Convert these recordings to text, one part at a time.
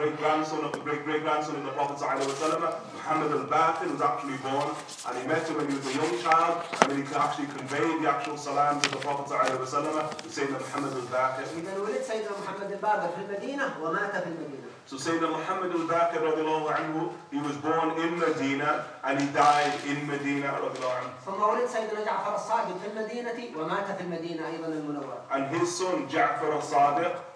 great grandson of the great great grandson of the Prophet ﷺ, Muhammad al-Baqir, was actually born, and he met him when he was a young child, and then he could actually convey the actual salam to the Prophet ﷺ, to Sayyidina Muhammad al-Baqir. إذا ولد سيدنا محمد الباقر في المدينة ومات في المدينة So Sayyidina Muhammad al-Baqir radiallahu anhu, he was born in Medina, and he died in Medina radiallahu anhu. ثم ولد سيدنا جعفر الصادق في المدينة ومات في المدينة أيضا المنورة And his son Ja'far al-Sadiq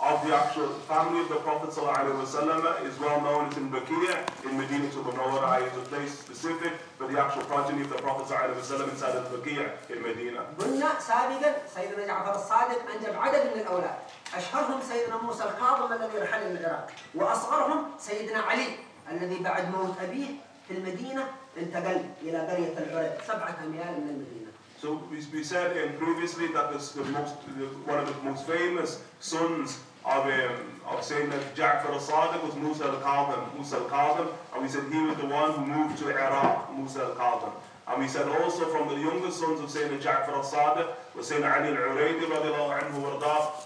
of the actual family of the Prophet ﷺ is well known. It's in Baqiyah, in Medina to Munawwara. It's a place specific for the actual progeny of the Prophet ﷺ inside of Baqiyah in Medina. قلنا سابقا سيدنا جعفر الصادق أنجب عدد من الأولاد أشهرهم سيدنا موسى الكاظم الذي رحل العراق وأصغرهم سيدنا علي الذي بعد موت أبيه في المدينة انتقل إلى قرية سبعة أميال من المدينة So we, we said um, previously that this, the most, the, one of the most famous sons of um, of Sayyidina Ja'far al-Sadiq was Musa al-Kazim, Musa al-Kazim, and we said he was the one who moved to Iraq, Musa al-Kazim. And we said also from the youngest sons of Sayyidina Ja'far al-Sadiq was Sayyidina Ali al-Uraydi radiallahu anhu.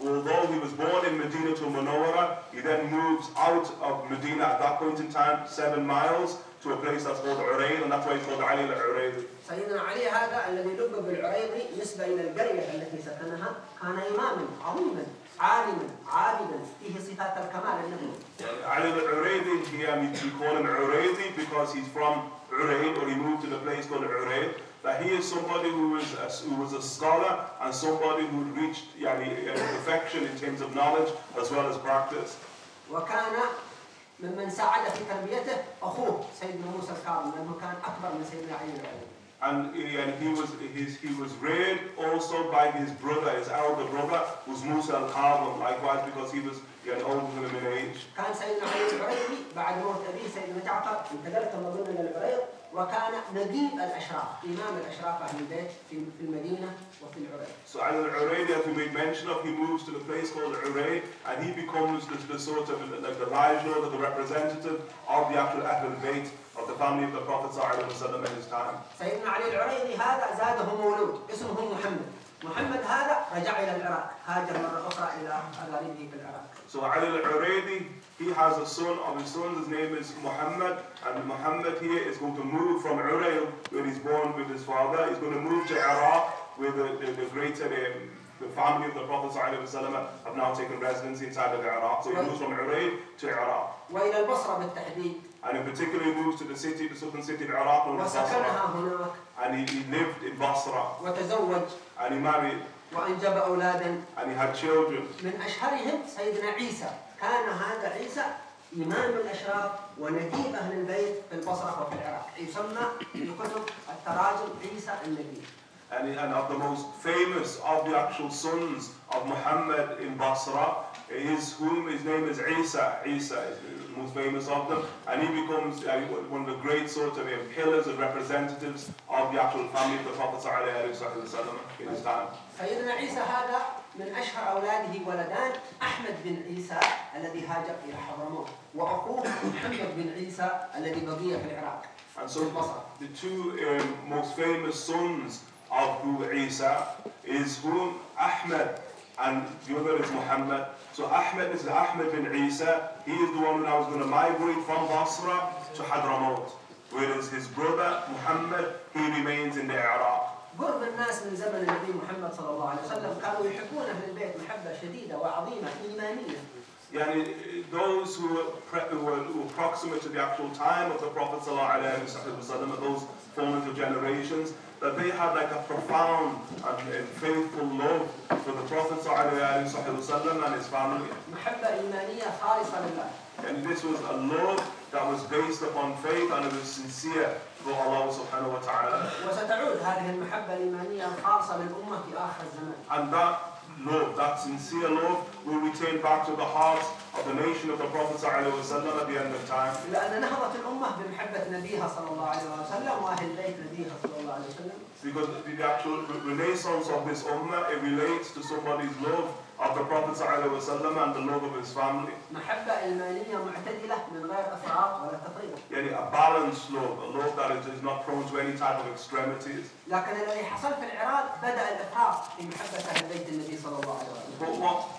Although he was born in Medina to Munawwara, he then moves out of Medina at that point in time, seven miles, to a place that's called Urayd, and that's why he's called Ali al-Uraydi. سيدنا علي هذا الذي لقب بالعريضي نسبة إلى القرية التي سكنها كان إماما عظيما عالما عابدا فيه صفات الكمال النبوي al-Uraydi, he, um, we call him because he's from Urayd, or he moved to the place called Urayd. That he is somebody who is a, who was a scholar and somebody who reached yani, uh, perfection in terms of knowledge as well as practice. وكان ممن ساعد في تربيته أخوه سيدنا موسى الكاظم لأنه كان أكبر من سيدنا علي العريضي and, eh, and he was his, he was reared also by his brother, his elder brother was Musa al-Kazim, likewise because he was an older than him in age. So على العريق that we made mention of, he moves to the place called Urayd and he becomes the, the sort of like the liaison or the representative of the actual Ahlul Bayt of the family of the Prophet ﷺ at his time. سيدنا علي العريضي هذا زاده So Ali al-Uraydi, he has a son of his son, his name is Muhammad, and Muhammad here is going to move from Urayd, where he's born with his father, he's going to move to Iraq, where the, the, the greater um, the family of the Prophet ﷺ have now taken residence inside of Iraq. So he moves from Urayd to Iraq. وإلى البصرة بالتحديد And in particular, he moves to the city, the southern city of Iraq, known as Basra. وسكنها هناك And he, he lived in Basra. وتزوج And he married. وأنجب أولادا And he had children. من أشهرهم سيدنا عيسى كان هذا عيسى إمام الأشراف ونديب أهل البيت في البصرة وفي العراق يسمى في كتب التراجم عيسى النبي And, he- and of the most famous of the actual sons of Muhammad in Basra is whom his name is Isa. Isa is the most famous of them. And he becomes uh, one of the great sort of um, pillars and representatives of the actual family of the Prophet ﷺ in his time. سيدنا عيسى هذا من أشهر أولاده ولدان أحمد بن عيسى الذي هاجر إلى حضرموت وأخوه محمد بن عيسى الذي بقي في العراق And في so البصرة the two um, most famous sons of who Isa is whom Ahmed and the other is Muhammad. So Ahmed is Ahmed bin Isa. He is the one who now is going to migrate from Basra to Hadramaut. Whereas his brother Muhammad, he remains in the Iraq. قرب الناس من زمن النبي محمد صلى الله عليه وسلم كانوا يحبون أهل البيت محبة شديدة وعظيمة إيمانية Yani, those who were, pre- who, were, who were proximate to the actual time of the Prophet ﷺ, those formative generations, that they had like a profound and, and faithful love for the Prophet ﷺ and his family. محبة إيمانية خالصة لله And this was a love that was based upon faith and it was sincere for Allah subhanahu wa ta'ala. وستعود هذه المحبة الإيمانية الخالصة للأمة في آخر الزمان And that love, that sincere love, will return back to the hearts of the nation of the Prophet ﷺ at the end of time. لأن نهضت الأمة بمحبة نبيها صلى الله عليه وسلم وأهل بيت نبيها صلى الله عليه وسلم Because the, the actual re- renaissance of this ummah, it relates to somebody's love of the Prophet ﷺ and the love of his family. محبة إيمانية معتدلة من غير إفراط ولا تفريط Yani a balanced love, a love that is, is not prone to any type of extremities. لكن الذي حصل في العراق بدأ الإفراط في محبة أهل بيت النبي صلى الله عليه وسلم But what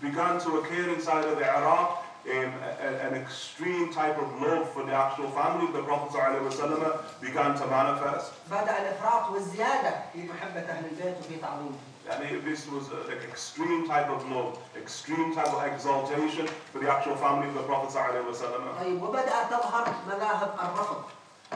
began to occur inside of the Iraq, um, a- an extreme type of love for the actual family of the Prophet ﷺ began to manifest. بدأ الإفراط والزيادة في محبة أهل البيت وفي تعظيمهم And it- this was uh, like extreme type of love, extreme type of exaltation for the actual family of the Prophet ﷺ. طيب وبدأت تظهر مذاهب الرفض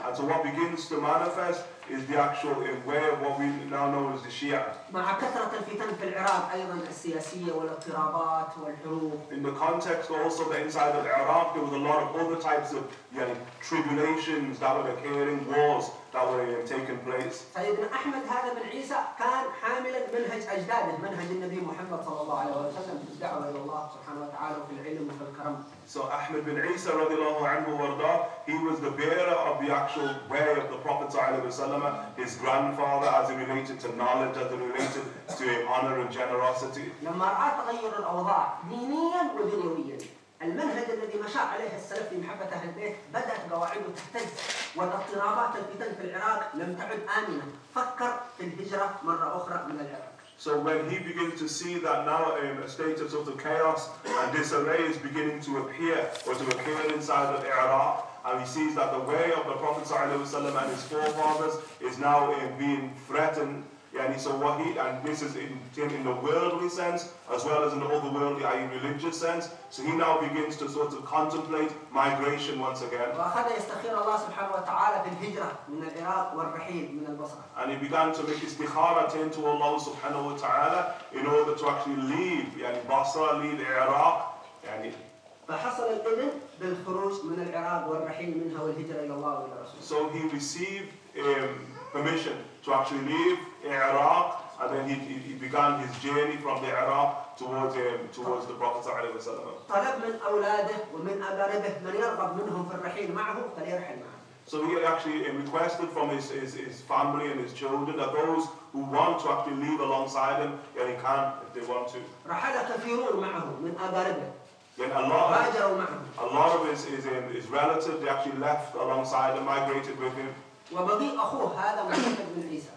And so what begins to manifest is the actual uh, way of what we now know as the Shia. مع كثرة الفتن في العراق أيضا السياسية والاضطرابات والحروب In the context also that inside of Iraq, there was a lot of other types of you know, tribulations that were occurring, wars that were uh, taking place. سيدنا أحمد هذا بن عيسى كان حاملا منهج أجداده منهج النبي محمد صلى الله عليه وسلم في الدعوة إلى الله سبحانه وتعالى وفي العلم وفي الكرم So Ahmed bin Isa radiallahu anhu warda, he was the bearer of the actual way of the Prophet sallallahu alaihi wasallam, his grandfather as it related to knowledge, as it related to honor and generosity. لما رأى تغير الأوضاع دينيا ودنيويا المنهج الذي مشى عليه السلف في محبة أهل البيت بدأت قواعده تهتز والاضطرابات الفتن في العراق لم تعد آمنة فكر في الهجرة مرة أخرى من العراق So when he begins to see that now um, a state of sort of chaos and disarray is beginning to appear or to occur inside of Iraq, and he sees that the way of the Prophet and his forefathers is now um, being threatened. Yeah, and so what he and this is in, in the worldly sense as well as in the otherworldly, i.e. religious sense. So he now begins to sort of contemplate migration once again. وأخذ يستخير الله سبحانه وتعالى في الهجرة من العراق والرحيل من البصرة And he began to make istikhara, turn to Allah subhanahu wa ta'ala in order to actually leave, yani Basra, leave Iraq, yani فحصل الإذن بالخروج من العراق والرحيل منها والهجرة إلى الله وإلى رسوله So he received um, permission to actually leave Iraq and then he, he, he began his journey from the Iraq towards, um, towards the Prophet ﷺ. طلب من أولاده ومن أقاربه من يرغب منهم في الرحيل معه فليرحل معه So he had actually um, requested from his, his, his family and his children that those who want to actually leave alongside him, yeah, he can if they want to. رحل كثيرون معه من أقاربه Then a lot, هاجروا معه a lot of his, his, um, his relatives, they actually left alongside him, migrated with him. وبقي أخوه هذا محمد بن عيسى Uh, But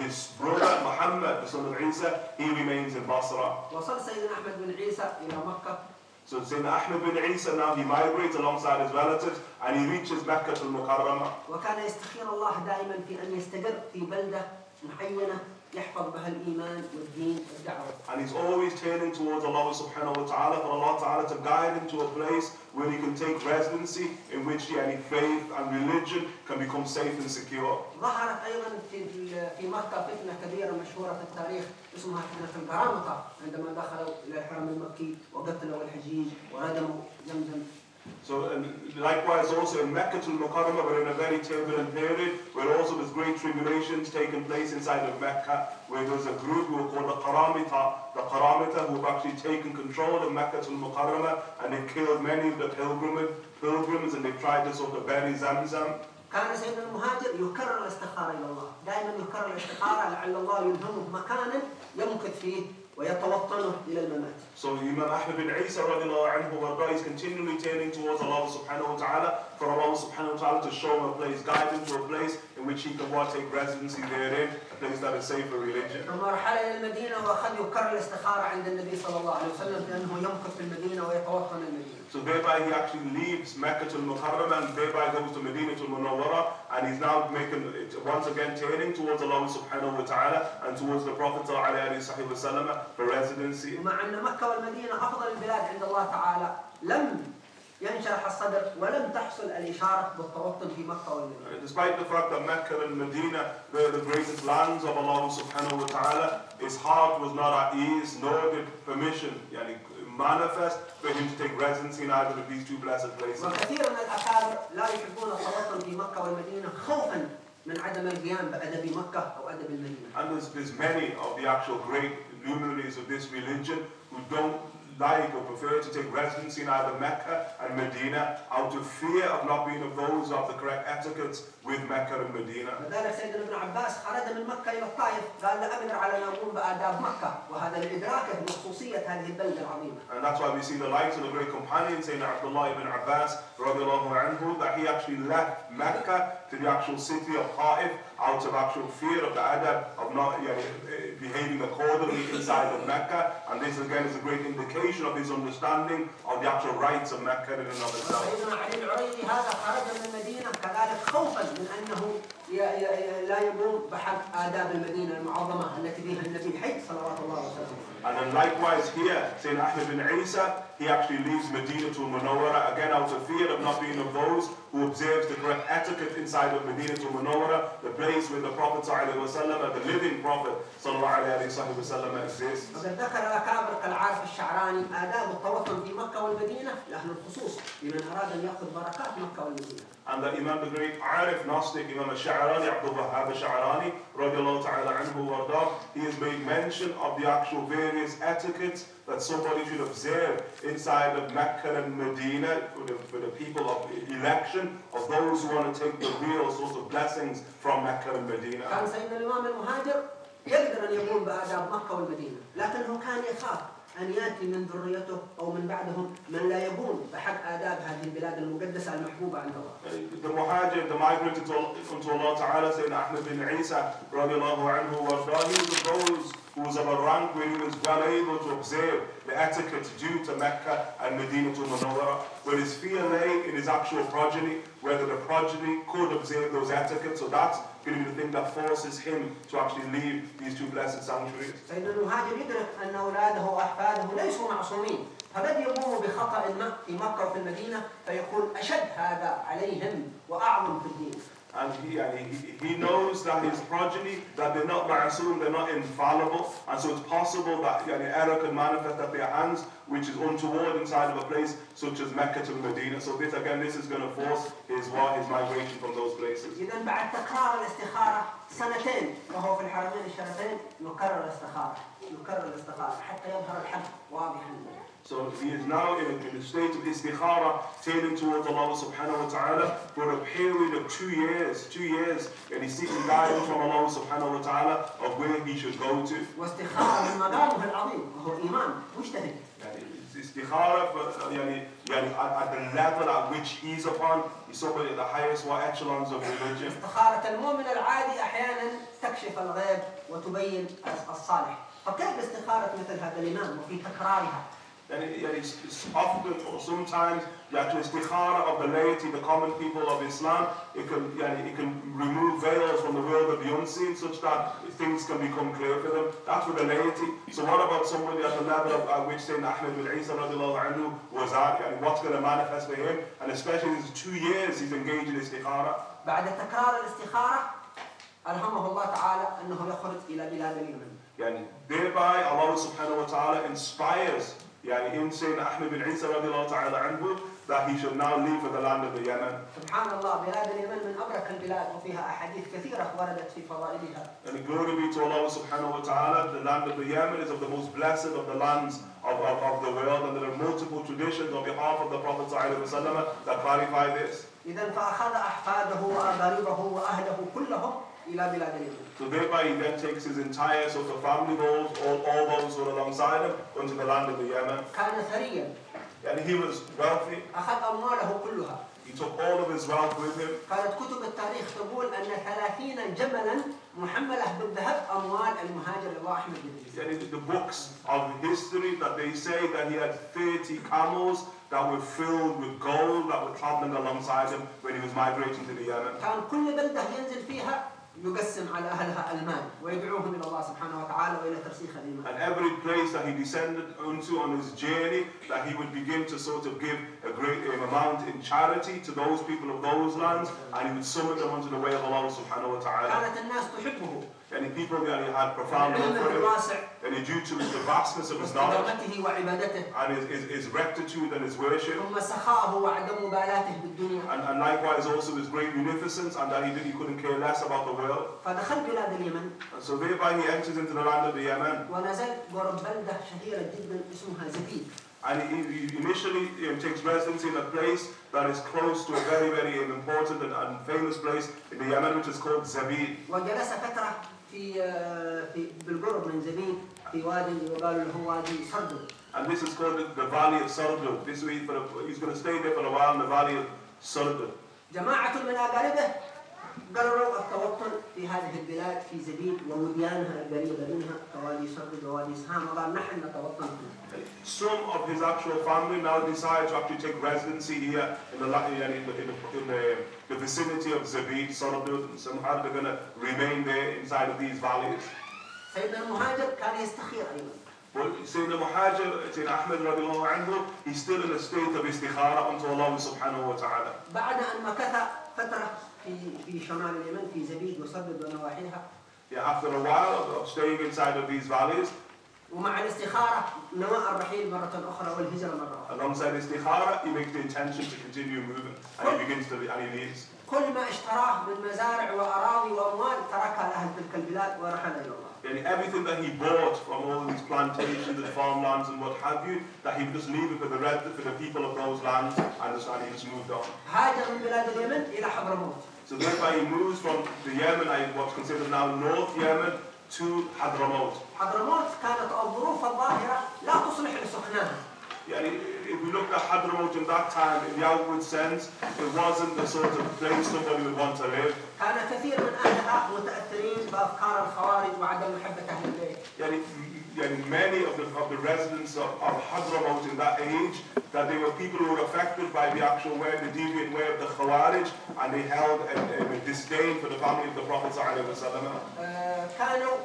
his brother Muhammad, the son of Isa, he remains in Basra. وصل سيدنا أحمد بن عيسى إلى مكة So Sayyidina Ahmed bin Isa now he migrates alongside his relatives and he reaches Mecca al Mukarramah. وكان يستخير الله دائما في أن يستقر في بلدة معينة يحفظ بها الإيمان والدين والدعوة And he's always turning towards Allah subhanahu wa ta'ala for Allah ta'ala to guide him to a place where he can take residency in which any faith and religion can become safe and secure. ظهرت أيضا في في مكة فتنة كبيرة مشهورة في التاريخ اسمها فتنة القرامطة عندما دخلوا إلى الحرم المكي وقتلوا الحجيج وردموا زمزم So and likewise also in Mecca al Mukarramah we're in a very turbulent period where also there's great tribulations taking place inside of Mecca where there's a group who are called the Qaramita, the Qaramita who have actually taken control of Mecca al Mukarramah and they've killed many of the pilgrims, pilgrims and they've tried to sort of bury Zamzam. كان سيدنا المهاجر يكرر الاستخارة إلى الله دائما يكرر الاستخارة لعل الله يلهمه مكانا يمكث فيه ويتوطنه إلى الممات So Imam Ahmad bin Isa radiallahu anhu warda, is continually turning towards Allah subhanahu wa ta'ala for Allah subhanahu wa ta'ala to show him a place, guide him to a place in which he can what, take residency therein, place that is safe for religion. ثم رحل إلى المدينة وأخذ يكرر الاستخارة عند النبي صلى الله عليه وسلم بأنه يمكث في المدينة ويتوطن المدينة So thereby he actually leaves Mecca to Mukarram and thereby goes to Medina to Munawwara and he's now making it once again turning towards Allah subhanahu wa ta'ala and towards the Prophet alayhi wasallam for residency. ومع أن مكة والمدينة أفضل البلاد عند الله تعالى لم ينشرح الصدر ولم تحصل الإشارة بالتوطن في مكة والمدينة Despite the fact that Mecca and Medina were the greatest lands of Allah subhanahu wa ta'ala, his heart was not at ease, nor did permission yani, manifest for him to take residency in either of these two blessed places. وكثير من الأكابر لا يحبون التوطن في مكة والمدينة خوفا من عدم القيام بأدب مكة أو أدب المدينة And there's, there's many of the actual great luminaries of this religion who don't like or prefer to take residency in either Mecca and Medina out of fear of not being of those of the correct etiquettes with Mecca and Medina. لذلك سيدنا ابن عباس خرج من مكة إلى الطائف قال لا أقدر على أن أقوم بآداب مكة وهذا لإدراكه بخصوصية هذه البلدة العظيمة And that's why we see the likes of the great companion, Sayyidina Abdullah ibn Abbas, radiallahu anhu, that he actually left Mecca to the actual city of Ta'if out of actual fear of the adab of not you know, eh, behaving accordingly inside of Mecca. And this again is a great indication of his understanding of the actual rights of Mecca in and of itself. سيدنا علي العريضي هذا خرج من المدينة كذلك خوفا من أنه ي- ي- لا يقوم بحق آداب المدينة المعظمة التي فيها النبي حي صلوات الله وسلامه And then likewise here, Sayyidina Ahmed bin Isa, he actually leaves Medina to Munawwara, again out of fear of not being of those who observes the correct etiquette inside of Medina to Munawwara, the place where the Prophet ﷺ, the living Prophet ﷺ exists. وقد ذكر الأكابر كالعارف الشعراني آداب التوطن في مكة والمدينة لأهل الخصوص لمن أراد أن يأخذ بركات مكة والمدينة And the Imam, the great Arif Gnostic, Imam al-Sha'rani, Abdul Wahhab al-Sha'rani, radiallahu ta'ala anhu wardah, he has made mention of the actual various etiquettes that somebody should observe inside of Mecca and Medina for the, for the people of election, of those who want to take the real source of blessings from Mecca and Medina. كان سيدنا الإمام المهاجر يقدر أن يقوم بآداب مكة والمدينة لكنه كان يخاف أن يأتي من ذريته أو من بعدهم من لا يقوم بحق آداب هذه البلاد المقدسة المحبوبة عند الله The Muhajir, the migrant into, into Allah Ta'ala, Sayyidina Ahmed bin Isa, radiallahu anhu, wardah, he was of those who was of a rank where he was well able to observe the etiquette due to Mecca and Medina to Munawwara, where his fear lay in his actual progeny, whether the progeny could observe those etiquettes, so that's be the thing that forces him to actually leave these two blessed sanctuaries. المهاجر يدرك أن أولاده وأحفاده ليسوا معصومين فقد يقوموا بخطأ في مكة وفي المدينة فيكون أشد هذا عليهم وأعظم في الدين And he, and he, he knows that his progeny, that they're not ma'asum, they're not infallible. And so it's possible that yani, error can manifest at their hands, which is untoward inside of a place such as Mecca to Medina. So this, again, this is going to force his, wa- his migration from those places. إذا بعد تكرار الاستخارة سنتين وهو في الحرمين الشريفين يكرر الاستخارة يكرر الاستخارة حتى يظهر الحق واضحا So he is now in a, in a state of istikhara, tailing towards Allah subhanahu wa ta'ala for a period of two years, two years, and he's seeking guidance from Allah subhanahu wa ta'ala of where he should go to. واستخارة من مقامه العظيم وهو إيمان مجتهد istikhara, uh, yani, yani, at, at the level at which he's upon, he's somebody at the highest echelons of religion. استخارة المؤمن العادي أحيانا تكشف الغيب وتبين الصالح فكيف استخارة مثل هذا الإمام وفي تكرارها And it, yani, it's, it's often or sometimes the actual istikhara of the laity, the common people of Islam, it can, yani, it can remove veils from the world of the unseen such that things can become clear for them. That's for the laity. So what about somebody at the level of at which Sayyidina Ahmed bin Isa radiallahu anhu was at? Yani, what's going to manifest for him? And especially these two years he's engaged in istikhara. بعد تكرار الاستخارة ألهمه الله تعالى أنه يخرج إلى بلاد اليمن Yani, thereby Allah subhanahu wa ta'ala inspires yani, in Sayyidina Ahmed bin Isa radiallahu ta'ala anhu that he should now leave for the land of the Yemen. سبحان الله بلاد اليمن من أبرك البلاد وفيها أحاديث كثيرة وردت في فضائلها And glory be to Allah subhanahu wa ta'ala, the land of the Yemen is of the most blessed of the lands of, of, of the world, and there are multiple traditions on behalf of the Prophet sallallahu alaihi wasallam that clarify this. إذا فأخذ أحفاده وأقاربه وأهله كلهم إلى بلاد So thereby he then takes his entire sort of family goals, all, all those who are alongside him, into the land of the Yemen. كان ثريا And he was wealthy, أخذ أمواله كلها he took all of his wealth with him. كانت كتب التاريخ تقول أن ثلاثين جملا محملة بالذهب أموال المهاجر الله أحمد بن the books of history that they say that he had 30 camels that were filled with gold that were traveling alongside him when he was migrating to the Yemen. كان كل بلدة ينزل فيها يقسم على أهلها المال ويدعوهم إلى الله سبحانه وتعالى وإلى ترسيخ الإيمان And every place that he descended onto on his journey, that he would begin to sort of give a great um, amount in charity to those people of those lands, and he would summon them onto the way of Allah subhanahu wa ta'ala. كانت الناس تحبه And the people that he had profound love علمه for him, الواسع and he due to the vastness of his knowledge واستقامته وعبادته and his, his, his rectitude and his worship, ثم سخاءه وعدم مبالاته بالدنيا and, and likewise also his great munificence, and that he, did, he couldn't care less about the world. فدخل بلاد اليمن And so thereby he enters into the land of the Yemen. ونزل قرب بلدة شهيرة جدا اسمها زفيد And he, he initially um, takes residence in a place that is close to a very, very um, important and, and famous place in the Yemen, which is called Zabid. وجلس فترة في آه، في بالقرب من زبيد في وادي يقال له وادي سردب And this is called the, Valley of Sardud. This for a, he's going to stay there for a while in the Valley of Sardud. جماعة من أقاربه قرروا التوطن في هذه البلاد في زبيد ووديانها القريبة منها كوادي سردب ووادي سهام نحن نتوطن هنا Some of his actual family now decide to actually take residency here in the, in the, in the, in the, the vicinity of Zabid, Sardud, and somehow they're going to remain there inside of these valleys. سيدنا المهاجر كان يستخير أيضا Muhajir, Sayyidina Ahmed radiallahu anhu, he's still in a state of istikhara unto Allah subhanahu wa ta'ala. بعد مكث في في شمال اليمن في زبيد وسردب ونواحيها Yeah, after a while of, staying inside of these valleys, ومع الاستخارة نوى الرحيل مرة أخرى والهجرة مرة أخرى alongside istikhara, he makes the intention to continue moving, and he begins to, and he leaves. كل ما اشتراه من مزارع وأراضي وأموال تركها لأهل تلك البلاد ورحل إلى الله And everything that he bought from all these plantations and farmlands and what have you, that he would just leave it for the rest, for the people of those lands, and just, and he just moved on. هاجر من بلاد اليمن إلى حضرموت So thereby he moves from the Yemen, I- what's considered now North Yemen, to Hadramaut. حضرموت كانت الظروف الظاهرة لا تصلح لسكناها Yani, if we looked at Hadramaut in that time, in the outward sense, it wasn't the sort of place somebody would want to live. كان كثير من أهلها متأثرين بأفكار الخوارج وعدم محبة أهل البيت Yani, yani many of the, of the residents of, of Hadramaut in that age, that they were people who were affected by the actual way, the deviant way of the Khawarij, and they held a, a disdain for the family of the Prophet sallallahu alaihi wasallam. آه، كانوا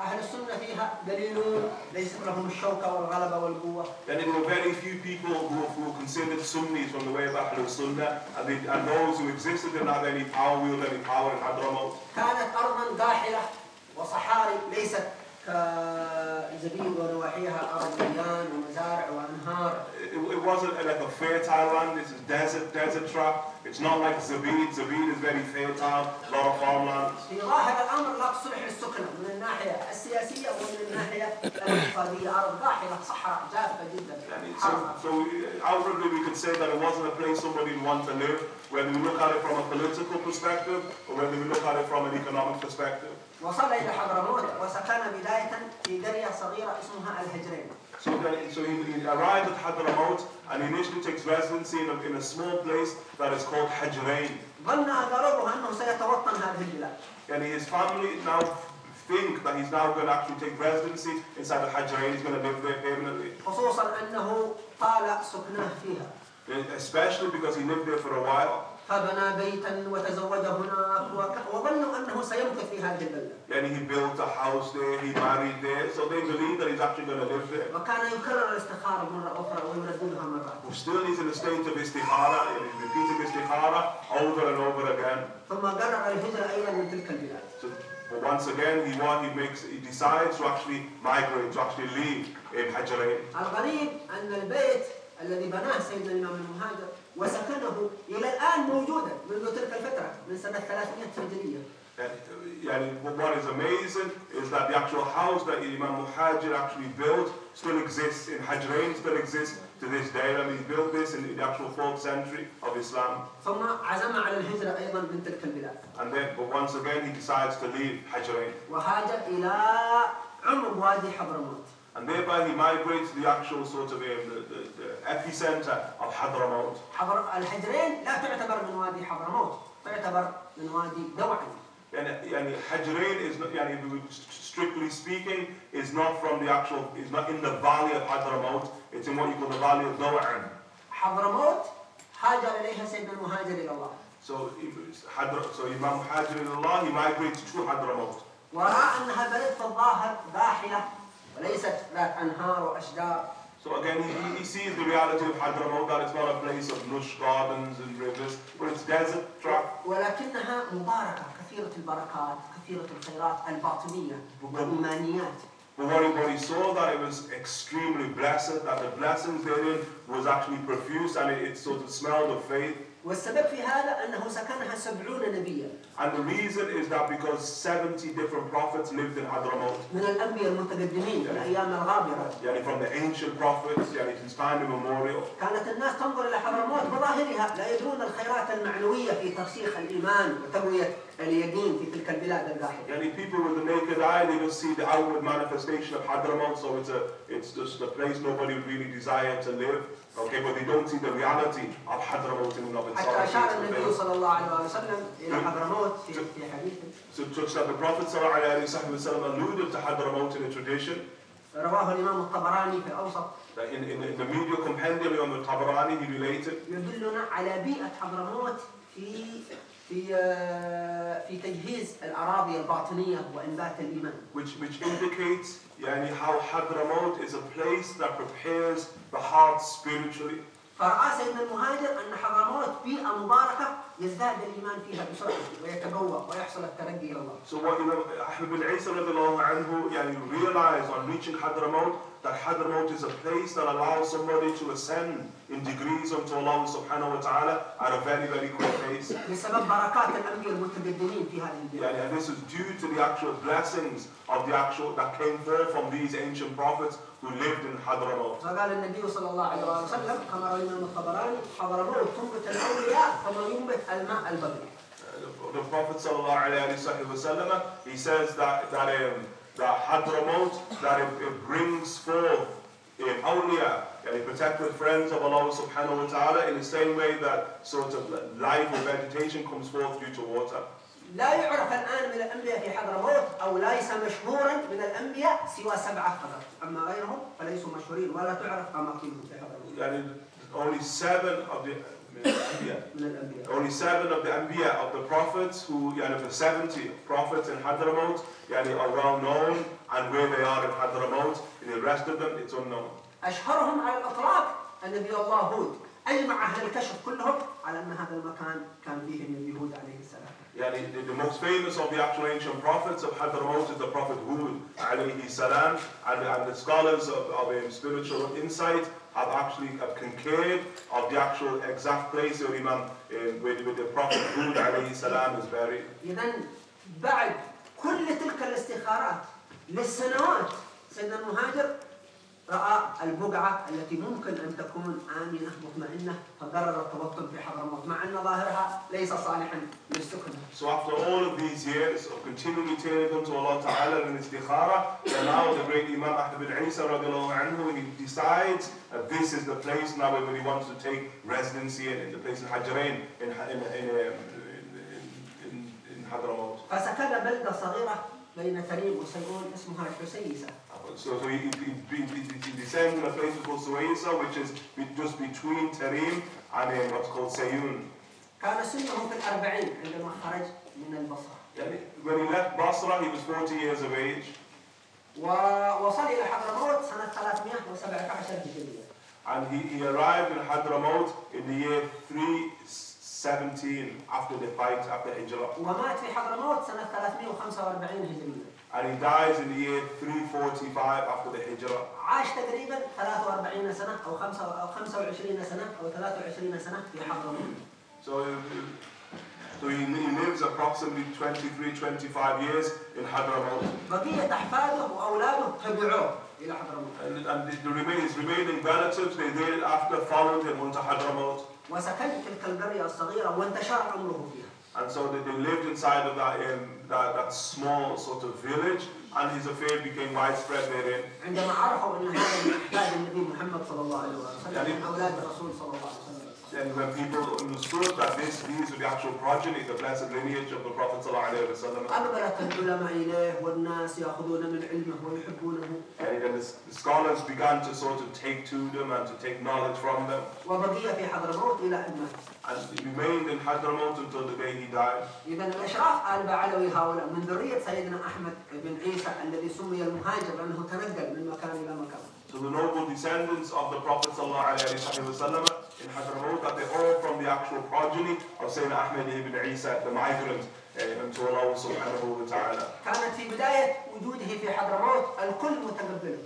أهل السنة فيها قليلون ليست لهم الشوكة والغلبة والقوة Then there were very few people who, who were considered Sunnis from the way of Ahlul Sunnah, and, they, and those who existed didn't have any power, wield any power in Hadramaut. كانت أرضا قاحلة وصحاري ليست كزبيب ومزارع وأنهار It, wasn't like a fertile land, this is desert, desert tract. It's not like Zabid. Zabid is very fertile, a lot of farmlands. في ظاهر الأمر لا تصلح للسكنة من الناحية السياسية ومن الناحية الاقتصادية أرض قاحلة صحراء جافة جدا And it- so, so outwardly we could say that it wasn't a place somebody would want to live, whether we look at it from a political perspective or whether we look at it from an economic perspective. وصل إلى حضرموت وسكن بداية في قرية صغيرة اسمها الهجرين So, then, so he, he arrives at Hadramaut and he initially takes residency in a, in a small place that is called Hajrain. ظن أقاربه أنه سيتوطن هذه البلاد And his family now think that he's now going to actually take residency inside the Hajrain, he's going to live there permanently. خصوصا أنه طال سكنه فيها Especially because he lived there for a while. فبنى بيتا وتزوج هناك وظنوا أنه سيمكث في هذه البلدة And he built a house there, he married there, so they believe that he's actually going to live there. وكان يكرر الاستخارة مرة أخرى ويرددها مرة Who still is in a state of and he's repeating istikhara over and over again. ثم قرر الهجرة أيضا من تلك البلاد So, but once again, he what he makes, he decides to actually migrate, to actually leave in Hajrain. الغريب أن البيت الذي بناه سيدنا الإمام المهاجر وسكنه إلى الآن موجودا منذ تلك الفترة من سنة 300 هجرية uh, and what is amazing is that the actual house that Imam Muhajir actually built still exists in Hajrain, still exists to this day. And he built this in the actual 4th century of Islam. ثم عزم على الهجرة أيضا من تلك البلاد And then, but once again, he decides to leave Hajrain. وهاجر إلى عمق وادي حضرموت And thereby he migrates to the actual sort of um, the, the, the epicenter of Hadramaut. حضر الهجرين لا تعتبر من وادي حضرموت تعتبر من وادي دوعا And, and Hajrain is not, yani, strictly speaking, is not from the actual, is not in the valley of Hadramaut. It's in what you call the valley of Dawa'an. حضرموت هاجر إليها سيدنا المهاجر إلى الله So, Hadra- so Imam Hajr in Allah, he migrates to Hadramaut. ورأى أنها بلد في الظاهر باحلة وليست ذات أنهار وأشجار So again, he, he sees the reality of Hadramaut, that it's not a place of lush gardens and rivers, but it's desert tract. ولكنها مباركة كثيرة البركات كثيرة الخيرات الباطنية والإيمانيات But what he, what he saw that it was extremely blessed, that the blessings therein was actually profuse and it, it sort of smelled of faith. والسبب في هذا أنه سكنها سبعون نبيا And the reason is that because 70 different prophets lived in Hadramaut. من الأنبياء المتقدمين في الأيام الغابرة Yani from the ancient prophets, yani since time immemorial. كانت الناس تنظر إلى حضرموت بظاهرها لا يدرون الخيرات المعنوية في ترسيخ الإيمان وتقوية اليقين في تلك البلاد القاحلة Yani people with the naked eye, they just see the outward manifestation of Hadramaut, so it's a, it's just a place nobody would really desire to live. Okay, but they don't see the reality of Hadramaut in and of itself. حتى أشار It's a النبي place- صلى الله عليه وسلم إلى حضرموت في في حديث So such that the Prophet ﷺ alluded to Hadramaut in a tradition رواه الإمام الطبراني في الأوسط that in, in, in the media compendium on the Tabarani he related يدلنا على بيئة حضرموت في في آه، في تجهيز الأراضي الباطنية وإنبات الإيمان which, which indicates yani, how Hadramaut is a place that prepares the heart spiritually. فرأى سيدنا المهاجر أن حضرموت بيئة مباركة يزداد الإيمان فيها بسرعة ويحصل الترقي إلى الله So what you know, Ahmed bin Isa radiallahu anhu yani, realized on reaching Hadramaut that Hadramaut is a place that allows somebody to ascend in degrees unto Allah subhanahu wa ta'ala at a very, very quick pace. بسبب بركات الأنبياء المتقدمين في هذه البيئة Yani, and this is due to the actual blessings of the actual that came forth from these ancient prophets who lived in Hadramaut. فقال النبي صلى الله عليه وسلم كما روى الإمام الطبراني حضرموت تنبت الأولياء كما ينبت الماء البقي Uh, the Prophet sallallahu alaihi wasallam, he says that that um, that Hadramaut that it, it brings forth in awliya, yani protected friends of Allah subhanahu wa ta'ala in the same way that sort of life or vegetation comes forth due to water. لا يعرف الآن من الأنبياء في حضرموت أو ليس مشهورا من الأنبياء سوى سبعة فقط أما غيرهم فليسوا مشهورين ولا تعرف أماكنهم في حضرموت Yani only seven of the yeah, من الأنبياء only seven of the Anbiya of the prophets who, yani the 70 prophets in Hadramaut, yani are well known and where they are in Hadramaut, and the rest of them it's unknown. أشهرهم على الإطلاق النبي الله هود أجمع أهل الكشف كلهم على أن هذا المكان كان فيه النبي هود عليه السلام Yani the, the most famous of the actual ancient prophets of Hadramaut is the prophet Hud alayhi salam and, and the scholars of, of um, spiritual insight have actually have concurred of the actual exact place where Imam um, where, where the prophet Hud alayhi salam is buried. إذا بعد كل تلك الاستخارات للسنوات سيدنا المهاجر رأى البقعة التي ممكن أن تكون آمنة مطمئنة فقرر التوطن في حضرموت مع أن ظاهرها ليس صالحا للسكن So after all of these years of continually turning unto Allah Ta'ala in istikhara, then now the great Imam Ahmad bin Isa radiallahu anhu, he decides that this is the place now where he wants to take residency in, in the place in Hajrain, in, in, in, um, in, in, in Hadramaut. فسكن بلدة صغيرة بين تريم وسيئون اسمها الحسيسة so, so it, it, it, the in a place called Husaysa, which is just between Tarim and uh, what's called Sayun. when he left Basra he was 40 years of age. And he, he arrived in Hadramaut in the year 317 after the fight, after Hijrah. 345 And he dies in the year 345 after the Hijrah. عاش تقريبا 43 سنة أو 5 أو 25 سنة أو 23 سنة في حضرموت So, uh, so he, he lives approximately 23, 25 years in Hadramaut. بقية أحفاده وأولاده تبعوه إلى حضرموت And, and the, the remain, his remaining relatives, they thereafter followed him onto Hadramaut. وسكن تلك القرية الصغيرة وانتشر أمره فيها And so they, they lived inside of that, um, that, that small sort of village, and his affair became widespread therein. عندما عرفوا أن هذا من أحفاد النبي محمد صلى الله عليه وسلم من أولاد الرسول صلى الله عليه وسلم And when people understood that this, these were the actual progeny, the blessed lineage of the Prophet ﷺ, أقبلت العلماء إليه والناس يأخذون من علمه ويحبونه and then the, the scholars began to sort of take to them and to take knowledge from them. وبقي في حضرموت إلى أن مات And he remained in Hadramaut until the day he died. إذا الأشراف آل بعلوي هؤلاء من ذرية سيدنا أحمد بن عيسى الذي سمي المهاجر لأنه تنقل من مكان إلى مكان So the noble descendants of the Prophet ﷺ in Hadramaut, that they're all from the actual progeny of Sayyidina Ahmed ibn Isa, the migrant uh, unto Allah subhanahu wa ta'ala. كانت في بداية وجوده في حضرموت الكل متقبله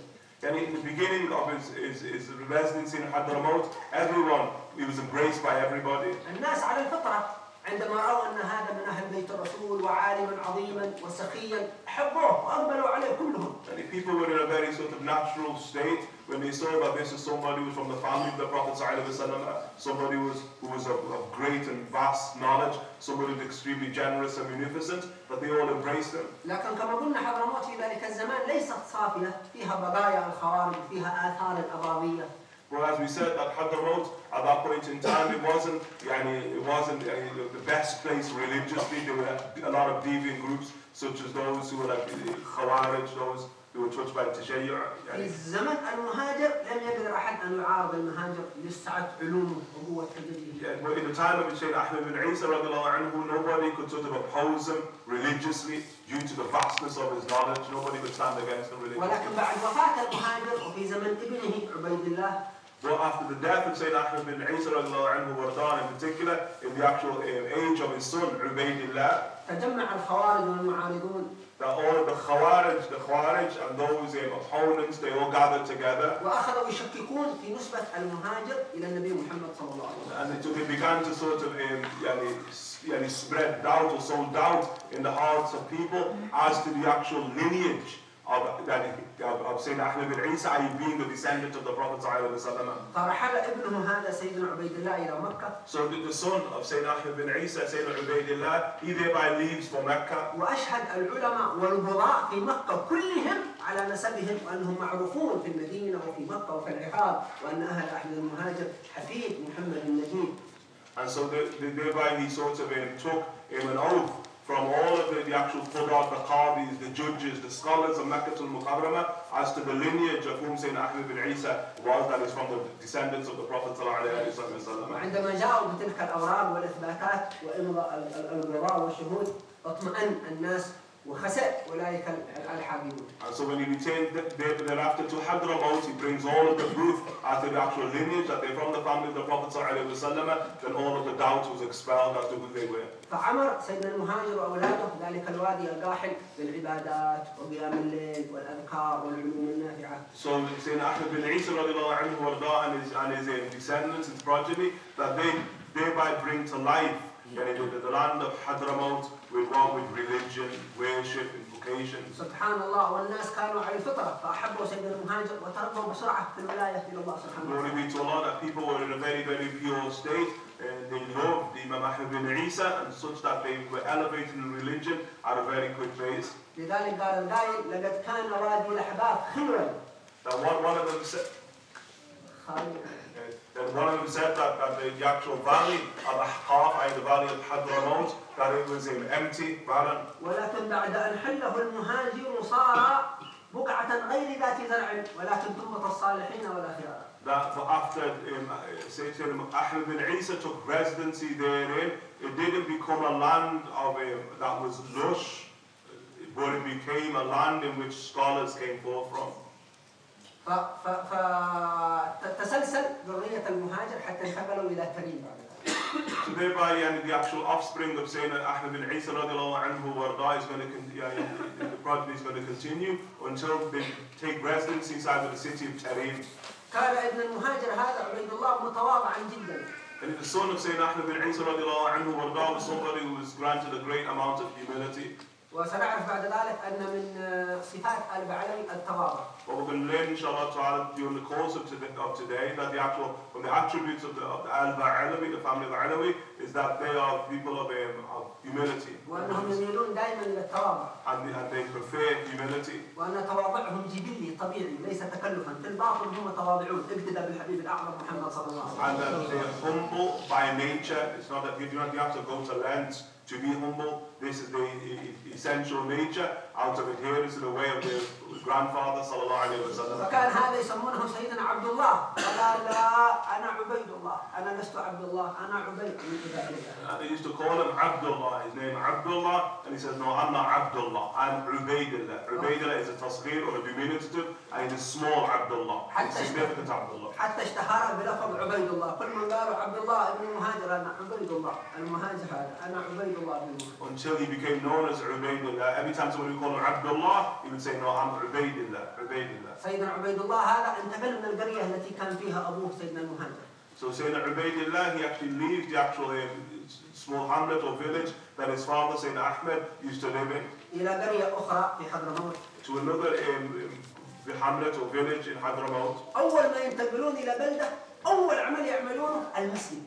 And in the beginning of his, his, his residency in Hadramaut, everyone, he was embraced by everybody. الناس على الفطرة عندما رأوا أن هذا من أهل بيت الرسول وعالما عظيما وسخيا حبوه وأقبلوا عليه كلهم And if people were in a very sort of natural state, when they saw that this is somebody who was from the family of the Prophet ﷺ, somebody who was, who was of, of great and vast knowledge, somebody who was extremely generous and munificent, that they all embraced him. لكن كما قلنا حضرموت في ذلك الزمان ليست صافية فيها بقايا الخوارج فيها آثار الأباضية Well, as we said, that Hadramaut, at that point in time, it wasn't, yani, it wasn't uh, the best place religiously. There were a lot of deviant groups, such as those who were like the Khawarij, those touched by Tashayyu. في الزمن المهاجر لم يقدر أحد أن يعارض المهاجر لسعة علومه وقوة حجته yeah, in the time of Shaykh Ahmed bin Isa, anhu, nobody could sort of oppose him religiously due to the vastness of his knowledge. Nobody could stand against him religiously. ولكن بعد وفاة المهاجر وفي زمن ابنه عبيد الله But after the death of Sayyidina Ahmed bin Isa radiallahu anhu, Wardan in particular, in the actual um, age of his son, Ubaidillah, تجمع الخوارج والمعارضون that all of the Khawarij, the Khawarij and those um, opponents, they all gathered together واخذوا يشككون في نسبه المهاجر الى النبي محمد صلى الله عليه وسلم. and they, they began to sort of um, yani, s- yani spread doubt or sow doubt in the hearts of people as to the actual lineage of, that, of, Sayyidina Ahmed bin Isa, i.e. being the descendant of the Prophet. فرحل ابنه هذا سيدنا عبيد الله إلى مكه So the, the son of Sayyidina Ahmed bin Isa, Sayyidina Ubaidillah, he thereby leaves for Mecca واشهد العلماء والقضاء في مكه كلهم على نسبهم وانهم معروفون في المدينة وفي مكه وفي الرحاب وان أهل احمد المهاجر حفيد محمد النجيب And so the, the, thereby he sort of um, took um, an oath from all of the, the actual Qudat, the Qadis, the judges, the scholars of Makkah al-Mukarramah as to the lineage of whom Sayyidina Ahmed bin Isa was, that is from the descendants of the Prophet. وعندما جاءوا بتلك الاوراق والاثباتات وامضاء ال- ال- القضاء والشهود اطمأن الناس وخسأ اولئك ال- الحاكمون. And so when he th- thereafter to Hadramaut, he brings all of the proof as to the actual lineage that they're from the family of the Prophet sallallahu alaihi wasallam, then all of the doubt was expelled as to who they were. فعمر سيدنا المهاجر واولاده ذلك الوادي القاحل بالعبادات وقيام الليل والاذكار والعلوم النافعه So Sayyidina Ahmed bin Isa radiallahu anhu warda and his, and his uh, descendants, his progeny, that they thereby bring to life the land of Hadramaut with what with religion, worship, invocation. سبحان الله والناس كانوا على الفطره فاحبوا سيدنا المهاجر وتركوا بسرعه في الولايه الى الله سبحانه Glory وتعالى. be to Allah that people were in a very, very pure state and they loved Imam Ahmed bin Isa and such that they were elevated in religion at a very quick pace. لذلك قال القائل لقد كان وادي الاحباب خلوا That one, one of them said, خاليا uh, that one of them said that, that the, the actual valley of Ahqaf, i.e. the valley of Hadramaut, it was um, empty, barren, ولكن بعد ان حله المهاجر صار بقعه غير ذات زرع ولكن تربه الصالحين والاخيار. that but after um, uh, him, Ahmed bin Isa took residency therein, it didn't become a land of um, that was lush, but it became a land in which scholars came forth from. فتسلسل ذرية المهاجر حتى انتقلوا إلى تريم بعد ذلك. So thereby, yani, the actual offspring of Sayyidina Ahmed bin Isa radiallahu anhu warda is going to, con- yani, the, the progeny is going to continue until they take residency inside of the city of Tarim. كان ابن المهاجر هذا عبيد الله متواضعا جدا And the son of Sayyidina Ahmed bin Isa radiallahu anhu warda was somebody who was granted a great amount of humility. وسنعرف بعد ذلك أن من صفات آل بعلوي التواضع But we're going to learn, inshallah ta'ala, during the course of today, of today that the actual, from the attributes of the, of the Al Alawi, the family of Alawi, is that they are people of, um, of humility. وأنهم يميلون دائما إلى التواضع And, and they prefer humility. وأن تواضعهم جبلي طبيعي ليس تكلفا في الباطن هم تواضعون اقتدى بالحبيب الأعظم محمد صلى الله عليه And that they are humble by nature. It's not that you do not have to go to lengths to be humble. This is the essential nature out of adherence to the way of their grandfather sallallahu alayhi wa sallam. فكان هذا يسمونه سيدنا عبد الله قال لا أنا عبيد الله أنا لست عبد الله أنا عبيد من عباد الله And they used to call him Abdullah, his name Abdullah, and he says, no, I'm not Abdullah, I'm Ubaidullah. Ubaidullah is a tasghir or a diminutive, and it is small Abdullah, insignificant Abdullah. حتى اشتهر بلفظ عبيد الله كل من قالوا عبد الله ابن المهاجر انا عبيد الله المهاجر هذا انا عبيد الله ابن المهاجر Until he became known as Ubaidullah. Every time somebody would call him Abdullah, he would say, no, I'm Ubaidullah, Ubaidullah. سيدنا عبيد الله هذا انتقل من القريه التي كان فيها ابوه سيدنا المهاجر So Sayyidina Ubaidullah, he actually leaves the actual um, small hamlet or village that his father, Sayyidina Ahmed, used to live in, إلى قرية أخرى في حضرموت to another um, um, hamlet or village in Hadramaut. أول ما ينتقلون إلى بلدة أول عمل يعملونه المسجد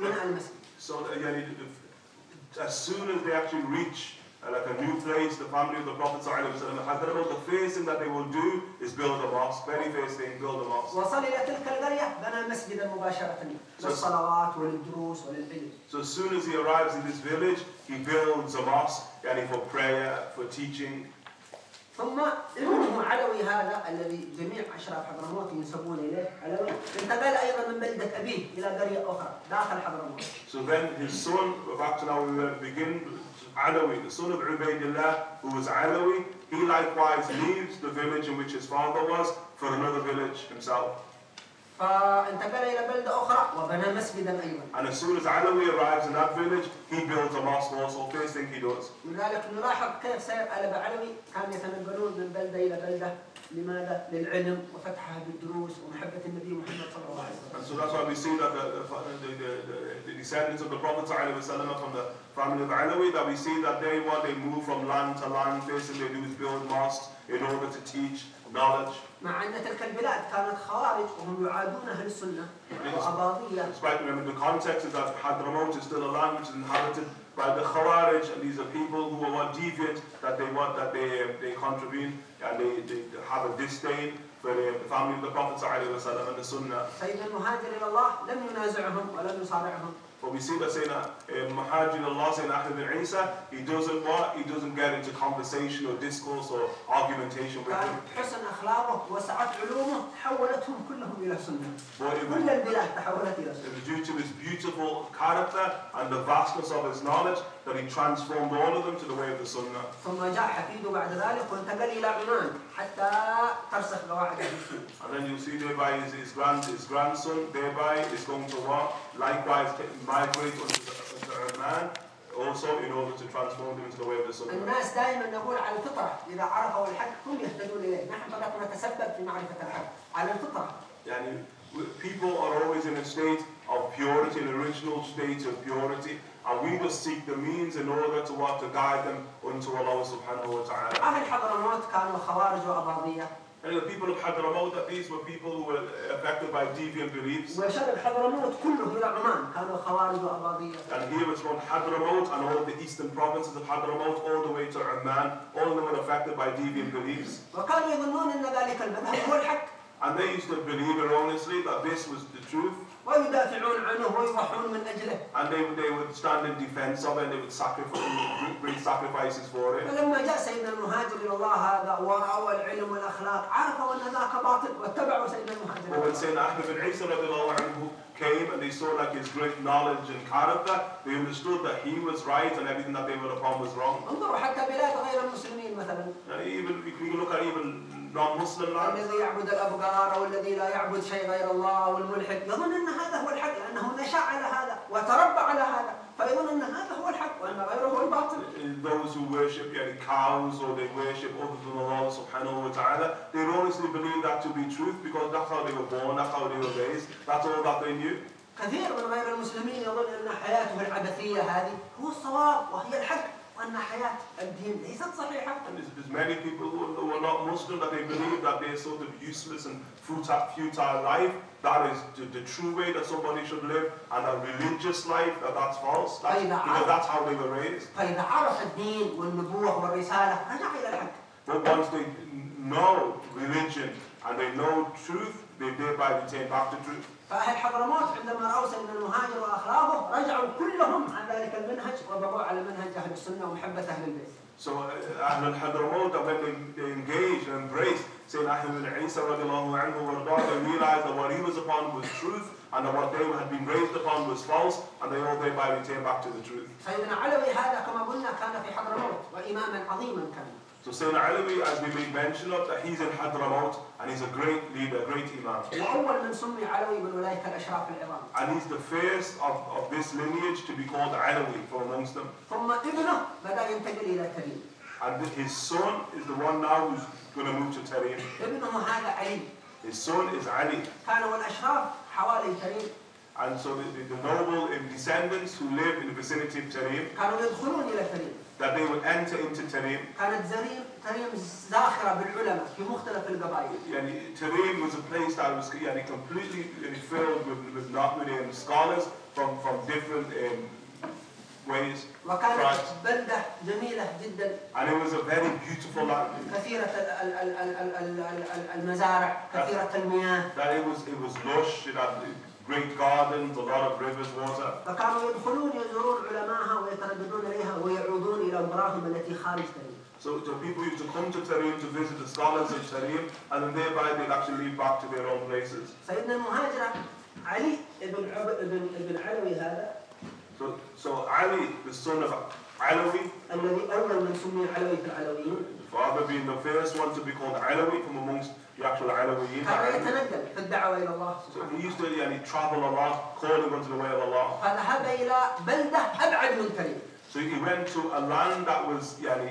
بناء المسجد So uh, yani, if- as soon as they actually reach uh, like a new place, the family of the Prophet ﷺ, Hadramaut, the first thing that they will do is build a mosque. Very first thing, build a mosque. وصل إلى تلك القرية بنى مسجدا مباشرة للصلوات وللدروس وللعلم So as soon as he arrives in this village, he builds a mosque yani, for prayer, for teaching. ثم ابنه علوي هذا الذي جميع أشراف حضرموت ينسبون إليه علوي انتقل أيضا من بلدة أبيه إلى قرية أخرى داخل حضرموت So then his son, back to now we will begin, Alawi, the son of Ubaidillah, who was Alawi, he likewise leaves the village in which his father was for another village himself. فانتقل إلى بلدة أخرى وبنى مسجدا أيضا And as soon as Alawi arrives in that village, he builds a mosque also, first thing he does. لذلك نلاحظ كيف سير آل بعلوي كانوا يتنقلون من بلدة إلى بلدة لماذا؟ للعلم وفتحها بالدروس ومحبة النبي محمد صلى الله عليه وسلم And so that's why we see that the, the, the, the, the descendants of the Prophet ﷺ from the family of Alawi, that we see that they want, they move from land to land, first thing they do is build mosques in order to teach knowledge. مع أن تلك البلاد كانت خوارج وهم يعادون أهل السنة وأباضية Despite, remember, the context is that Hadramaut is still a land which is inhabited by the Khawarij, and these are people who are deviant, that they want, that they, they contravene, and they, they have a disdain for the, family of the Prophet and the Sunnah. سيدنا المهاجر إلى الله لم ينازعهم ولم يصارعهم But we see that saying that uh, Muhajir Allah saying Ahmed bin Isa, he doesn't what? He doesn't get into conversation or discourse or argumentation with كان them. حسن أخلاقه وسعة علومه حولتهم كلهم إلى سنة But it was, كل البلاد تحولت إلى it سنة was due to his beautiful character and the vastness of his knowledge that he transformed all of them to the way of the Sunnah. ثم جاء حفيده بعد ذلك وانتقل إلى عمان حتى ترسخ قواعد أهل السنة And then you see thereby his, his, grand, his grandson thereby is going to what? Likewise ta- migrate onto, the, onto Oman also in order to transform them into the way of the Sunnah. الناس دائما نقول على الفطرة إذا عرفوا الحق هم يهتدون إليه نحن فقط نتسبب في معرفة الحق على الفطرة Yani, w- people are always in a state of purity, an original state of purity, and we just seek the means in order to what to guide them unto Allah subhanahu wa ta'ala. أهل حضرموت كانوا خوارج وأباضية. And the people of Hadramaut, that these were people who were affected by deviant beliefs. And here it's from Hadramaut and all the eastern provinces of Hadramaut all the way to Oman, all of them were affected by deviant beliefs. And they used to believe erroneously that this was the truth. ويدافعون عنه ويضحون من أجله and they, they would stand in defense of it, and they would sacrifice, bring sacrifices for it. فلما جاء سيدنا المهاجر إلى الله هذا ورأوا العلم والأخلاق عرفوا أن ذاك باطل واتبعوا سيدنا But المهاجر when Sayyidina Ahmed bin Isa radiallahu anhu came and they saw like his great knowledge and character, they understood that he was right and everything that they were upon was wrong. انظروا حتى بلاد غير المسلمين مثلا even we can look at even non-Muslim lands. الذي يعبد الأبقار أو الذي لا يعبد شيء غير الله أو الملحد يظن أن هذا هو الحق لأنه نشأ على هذا وتربى على هذا فيظن أن هذا هو الحق وأن غيره هو الباطل Those who worship yani, cows or they worship other than Allah subhanahu wa ta'ala, they honestly believe that to be truth because that's how they were born, that's how they were raised, that's all that they knew. كثير من غير المسلمين يظن أن حياته العبثية هذه هو الصواب وهي الحق وأن حياة الدين ليست صحيحة And there's, there's many people who, who are not Muslim that they believe that their sort of useless and futile, futile life, that is the, the true way that somebody should live, and a religious life, that that's false. That's, أين because that's how they were raised. فإذا عرف الدين والنبوة والرسالة رجع إلى الحق But once they know religion and they know truth, they thereby retain back to truth. فأهل حضرموت عندما رأوا سيدنا المهاجر وأخلافه رجعوا كلهم عن ذلك المنهج وبقوا على منهج أهل السنة ومحبة أهل البيت. So uh, أهل حضرموت when they engage and embrace سيدنا أحمد العيسى رضي الله عنه وارضاه they realized that what he was upon was truth and that what they had been raised upon was false and they all thereby returned back to the truth. سيدنا علوي هذا كما قلنا كان في حضرموت وإماما عظيما كان. So Sayyidina Alawi, as we mentioned, mention of, that he's in Hadramaut and he's a great leader, a great Imam. and he's the first of, of this lineage to be called Alawi from amongst them. And his son is the one now who's going to move to Tarim. His son is Ali. And so the, the, the noble descendants who live in the vicinity of Tarim that they will enter into Tarim. كانت يعني Tarim was a place that was يعني completely يعني filled with with not many um, scholars from from different um, ways. And it was a very beautiful land. كثيرة ال ال ال ال المزارع، كثيرة المياه. That it was it was lush. That great gardens, a lot of rivers, water. فكانوا يدخلون يزورون علماءها ويترددون إليها ويعودون إلى أبراههم التي خارج تريم So, so people used to come to Tarim to visit the scholars of Tarim, and then thereby they'd actually leave back to their own places. سيدنا المهاجر علي ابن عب... ابن ابن علوي هذا So, so Ali, the son of Alawi, الذي أول من سمي علوي في العلويين the father being the first one to be called Alawi from amongst the actual Alawiyin. كان يتندل في الدعوة إلى الله So سبحانه he used to yani, travel a lot, calling onto the way of Allah. فذهب إلى بلدة أبعد من تريم So he went to a land that was yani,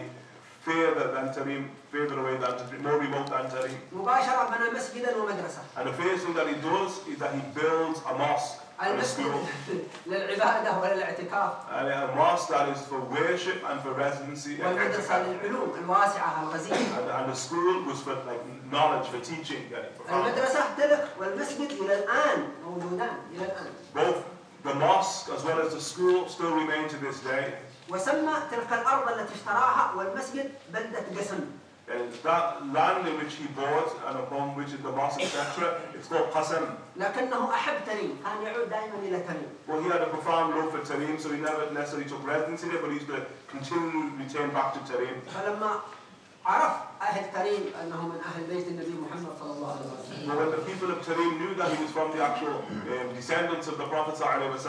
further than Tarim, further away than Tarim, more remote than Tarim. مباشرة بنى مسجدا ومدرسة And the first thing that he does is that he builds a mosque and a المسجد school. للعبادة وللاعتكاف And a mosque that is for worship and for residency and, والمدرسة and, للعلوم الواسعة الغزيرة and the school was for like knowledge, for teaching. yani, for family. المدرسة تلك والمسجد إلى الآن موجودان إلى الآن Both the mosque as well as the school still remain to this day. وسمى تلك الأرض التي اشتراها والمسجد بلدة قسم And that land in which he bought and upon which is the mosque, etc., it's called Qasam. لكنه أحب تريم كان يعود دائما إلى تريم Well, he had a profound love for Tarim, so he never necessarily took residence in it, but he used to continually return back to Tarim. فلما عرف أهل تريم أنه من أهل بيت النبي محمد صلى الله عليه وسلم But when the people of Tarim knew that he was from the actual um, descendants of the Prophet ﷺ,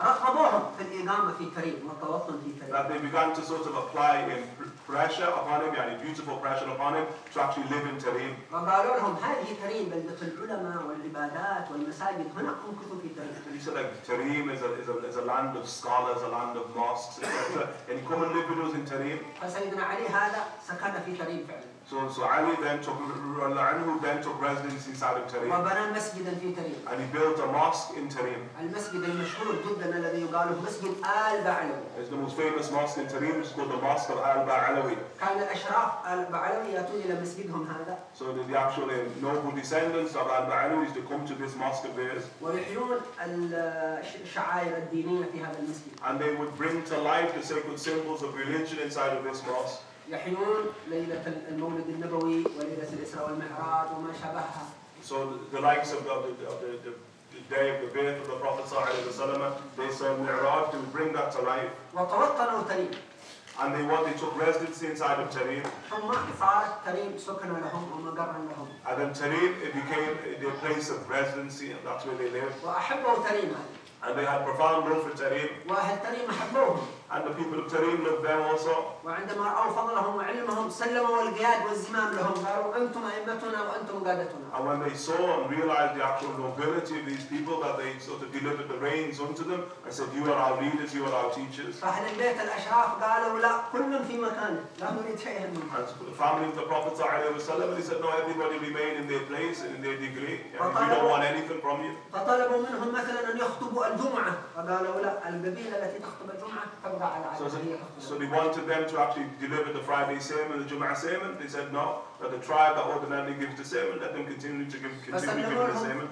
رغبوهم في الإقامة في تريم والتوطن في تريم that they began to sort of apply um, pr- pressure upon him, yani beautiful pressure upon him, to actually live in Tarim. وقالوا لهم هذه تريم بلدة العلماء والعبادات والمساجد هنا امكثوا في تريم And he said like Tarim is a, is, a, is a land of scholars, a land of mosques, etc. And he come and live with us in Tarim. فسيدنا علي هذا سكن في تريم فعلا So so Ali then took anhu then took residence inside of Tarim. And he built a mosque in Tarim. المسجد المشهور جدا الذي يقال له مسجد آل بعلوي. It's the most famous mosque in Tarim. It's called the Mosque of Al Ba'alawi. So the, the actual uh, noble descendants of Al-Ba'alawi used to come to this mosque of theirs. And they would bring to life the sacred symbols of religion inside of this mosque. يحيون ليلة المولد النبوي وليلة الإسراء والمعراج وما شابهها So the, likes of, the, of, the, of the, the, the day of the birth of the Prophet ﷺ, they saw Mi'raj, would bring that to life. وتوطنوا تريم And they what they took residency inside of Tarim. And then Tarim, it became their place of residency, and that's where they lived. And they had profound love for Tarim, and the people Tarim loved them also. وعندما رأوا فضلهم وعلمهم سلموا القياد والزمام لهم قالوا أنتم أئمتنا وأنتم قادتنا And when they saw and realized the actual nobility of these people, that they sort of delivered the reins unto them and said, You are our leaders, you are our teachers. فأهل البيت الأشراف قالوا لا كل في مكانه لا نريد شيئا منكم And so the family of the Prophet ﷺ, he said, No, everybody remain in their place and in their degree. And we don't want anything from you. فطلبوا منهم مثلا أن يخطبوا الجمعة فقالوا لا القبيلة التي تخطب الجمعة So, so, we wanted them to actually deliver the Friday sermon, the Jum'ah sermon. They said no, that the tribe that ordinarily gives the sermon, let them continue to give, continue giving the sermon.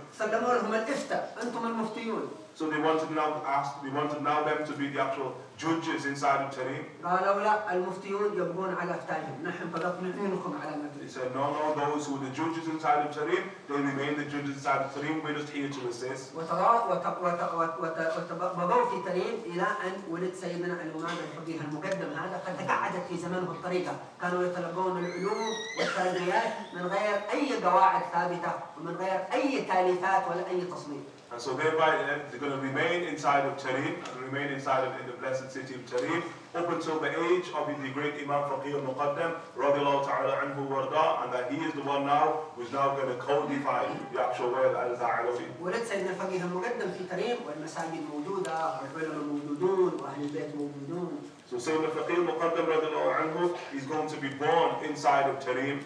So they wanted now to ask, they wanted now them to be the actual judges inside of Tarim. قالوا لا المفتيون على نحن على تريد said, no, no, those who are the judges inside of Tarim, they remain the judges inside of Tarim, we're just here to assist. وترا- وت- وت- وت- وت- وتبقوا في تريم إلى أن ولد سيدنا الإمام الفقيه المقدم. هذا قد تقاعدت في زمنه الطريقة. كانوا يتلقون العلوم والتربيات من غير أي قواعد ثابتة ومن غير أي تأليفات ولا أي تصميم. And so thereby they're going to remain inside of Tarim, remain inside of in the blessed city of Tarim, up until the age of the great Imam Faqih al-Muqaddam, radiallahu ta'ala anhu warda, and that he is the one now who's now going to codify the actual way of al-Ba'alawi. ولد سيدنا الفقيه المقدم في تريم والمساجد موجودة والعلم موجودون وأهل البيت موجودون so Sayyidina Faqih Muqaddam anhu, is going to be born inside of Tareem.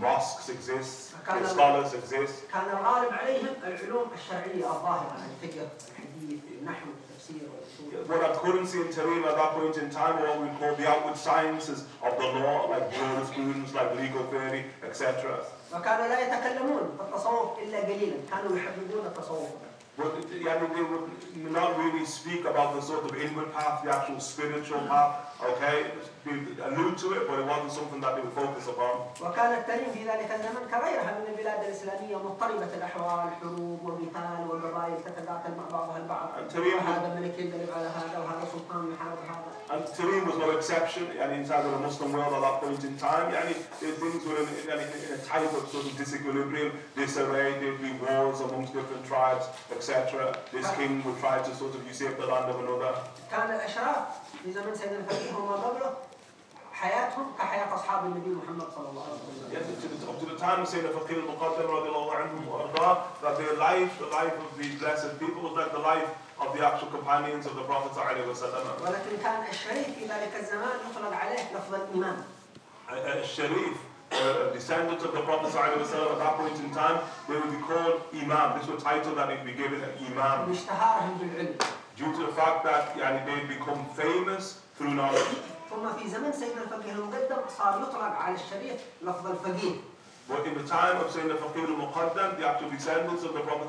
Mosques exist, scholars exist. what I couldn't see in Tareem at that point in time were what we call the outward sciences of the law, like jurisprudence, like legal theory, etc. وكانوا لا يتكلمون في التصوف إلا قليلا، كانوا التصوف yeah, they would not really speak about the sort of inward path, the actual spiritual path, okay? They allude to it, but it wasn't something that they would focus upon. وكان التريم في ذلك الزمن كغيرها من البلاد الإسلامية مضطربة الأحوال حروب وقتال وقبائل تتقاتل مع بعضها البعض And Tarim was, هذا ملك ينقلب على هذا وهذا سلطان يحارب هذا and Tarim was no exception and inside of the Muslim world at that point in time. Yani, things were in, in, in a type of sort of disequilibrium, disarray, there'd be wars amongst different tribes, etc. This king would try to sort of usurp the land of another. حياتهم كحياة أصحاب النبي محمد صلى الله عليه وسلم Yes, up to the time al-Muqaddam radiallahu anhu arda, that their life, the life of blessed people was like the life of the actual companions of the Prophet alaihi wasallam. ولكن كان الشريف في ذلك الزمان يطلق عليه لفظ الإمام A Sharif, a descendant of the Prophet at that point in time, they would be called Imam. This was title that they'd be given an Imam due to the fact that yani, they'd become famous through knowledge. ثم في زمن سيدنا الفقيه المقدم صار يطلق على الشريف لفظ الفقيه But in the time of Sayyidina Faqir al-Muqaddam, the actual descendants of the Prophet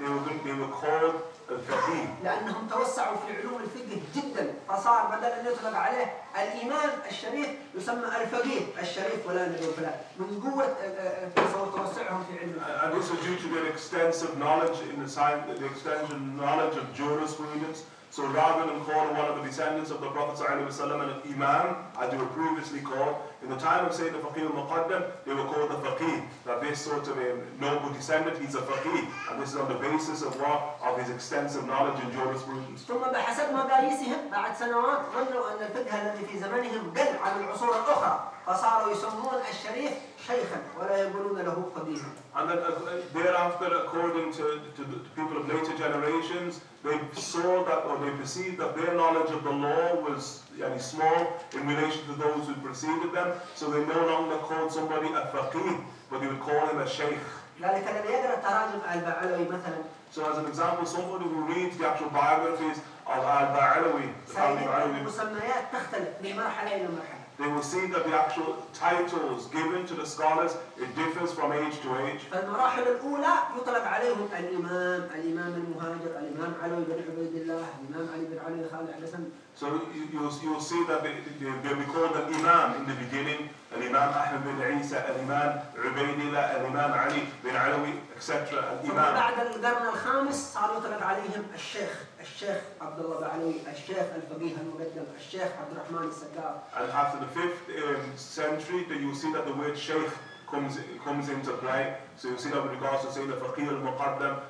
they were, they were called al-Faqih. لانهم توسعوا في علوم الفقه جدا فصار بدل ان يطلق عليه الامام الشريف يسمى الفقيه الشريف ولا نقول فلان من قوه آه، آه، توسعهم في علم الفقه And is due to their extensive knowledge in the science, the extensive knowledge of jurisprudence. So rather than calling one of the descendants of the Prophet ﷺ an Imam, as they were previously called, in the time of Sayyidina Faqih al-Muqaddam, they were called the Faqih. That this sort of a noble descendant, he's a Faqih. And this is on the basis of what? Of his extensive knowledge in jurisprudence. ثم بحسب مقاييسهم بعد سنوات ظنوا ان الفقه الذي في زمنهم قل عن العصور الاخرى فصاروا يسمون الشريف شيخا ولا يقولون له فقيها And then uh, thereafter, according to, to the people of later generations, they saw that, or they perceived that their knowledge of the law was yani, small in relation to those who preceded them. So they no longer called somebody a faqih, but they would call him a sheikh. ذلك الذي يقرا تراجم البعلوي مثلا So as an example, somebody who reads the actual biographies of Al-Ba'alawi, the family سيجد Ba'alawi, المسميات تختلف من مرحله إلى مرحله they will see that the actual titles given to the scholars, it differs from age to age. فالمراحل الأولى يطلق عليهم الإمام الإمام المهاجر الإمام علوي بن عبيد الله الإمام علي بن علي خالد حسن So you, you'll see that they, they, they'll be called an Imam in the beginning, an Imam Ahmed bin Isa, an Imam Ubaidillah, an Imam Ali bin Alawi, etc. An Imam. بعد القرن الخامس صار يطلق عليهم الشيخ الشيخ عبد الله بعلوي الشيخ الفقيه المقدم الشيخ عبد الرحمن السقاف And after the fifth um, century, then you'll see that the word Sheikh comes, comes into play. So you'll see that with regards to saying the Faqih al-Muqaddam,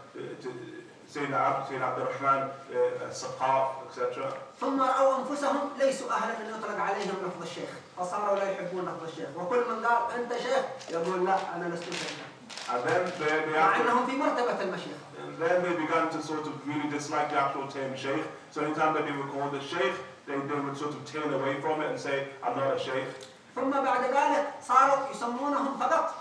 uh, saying Abd al-Rahman, uh, Saqaf, etc. ثم رأوا أنفسهم ليسوا أهلا أن يطلق عليهم لفظ الشيخ فصاروا لا يحبون لفظ الشيخ وكل من قال أنت شيخ يقول لا أنا لست شيخا And then they, they مع أنهم في مرتبة المشيخة And then they began to sort of really dislike the actual term sheikh. So anytime that they were called a sheikh, they, they would sort of turn away from it and say, I'm not a sheikh. ثم بعد ذلك صاروا يسمونهم فقط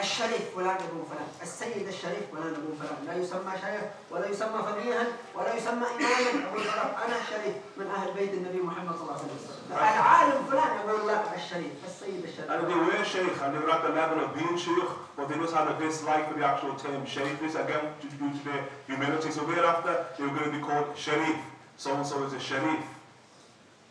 الشريف فلان ابن فلان السيد الشريف فلان ابن فلان لا يسمى شيخ ولا يسمى فقيها ولا يسمى إماما يقول فقط أنا الشريف من أهل بيت النبي محمد صلى الله عليه وسلم العالم فلان يقول لا الشريف السيد And they الشريف were sheikh and they were at the level of being sheikh, but they just had a dislike for the actual term sheikh. This again due to their humility. So thereafter, they were going to be called sharif. So and so is a sharif.